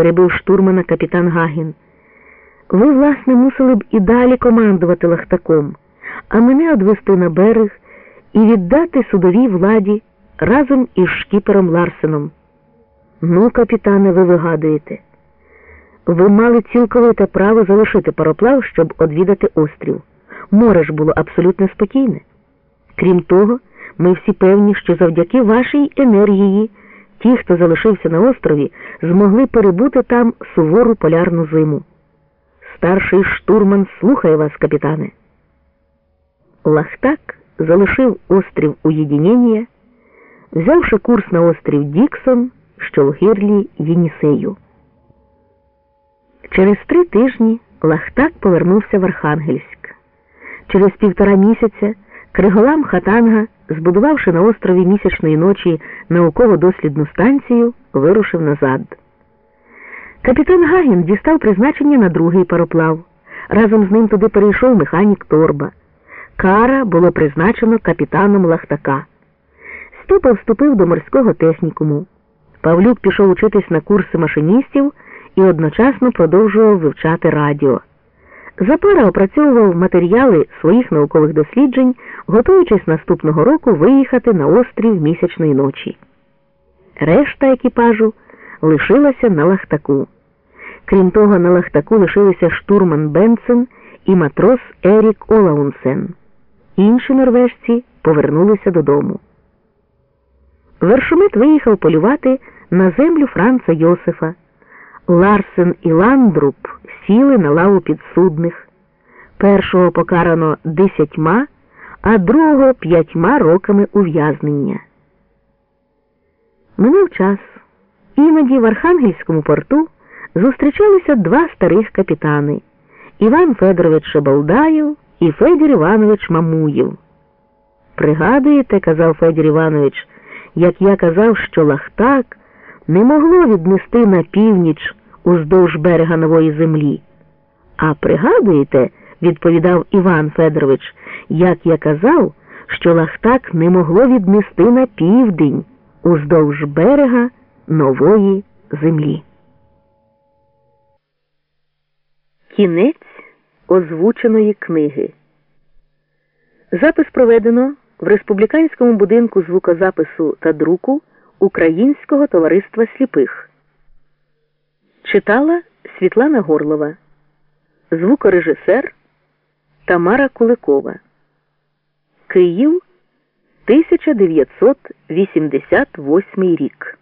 перебив штурмана капітан Гагін. Ви, власне, мусили б і далі командувати лахтаком, а мене одвести на берег і віддати судовій владі разом із шкіпером Ларсеном. Ну, капітане, ви вигадуєте. Ви мали цілковите право залишити пароплав, щоб одвідати острів. Море ж було абсолютно спокійне. Крім того, ми всі певні, що завдяки вашій енергії ті, хто залишився на острові, змогли перебути там сувору полярну зиму. Старший штурман слухає вас, капітане. Лахтак залишив острів Уєдінення, взявши курс на острів Діксон, що в гирлі Єнісею. Через три тижні Лахтак повернувся в Архангельськ. Через півтора місяця Криголам Хатанга, збудувавши на острові місячної ночі науково-дослідну станцію, вирушив назад. Капітан Гагін дістав призначення на другий пароплав. Разом з ним туди перейшов механік Торба. Кара було призначено капітаном Лахтака. Ступа вступив до морського технікуму. Павлюк пішов учитись на курси машиністів і одночасно продовжував вивчати радіо. Запара опрацьовував матеріали своїх наукових досліджень, готуючись наступного року виїхати на острів місячної ночі. Решта екіпажу лишилася на лахтаку. Крім того, на лахтаку лишилися штурман Бенсен і матрос Ерік Олаунсен. Інші норвежці повернулися додому. Вершомет виїхав полювати на землю Франца Йосифа. Ларсен і Ландруб сіли на лаву підсудних. Першого покарано десятьма, а другого п'ятьма роками ув'язнення. Минув час. Іноді в Архангельському порту зустрічалися два старих капітани Іван Федорович Шабалдаєв і Федір Іванович Мамуєв. Пригадуєте, казав Федір Іванович, як я казав, що Лахтак не могло віднести на північ уздовж берега нової землі. А пригадуєте, відповідав Іван Федорович, як я казав, що Лахтак не могло віднести на південь уздовж берега нової землі. Кінець озвученої книги. Запис проведено в республіканському будинку звукозапису та друку Українського товариства сліпих. Читала Світлана Горлова, звукорежисер Тамара Куликова. Київ 1988 рік.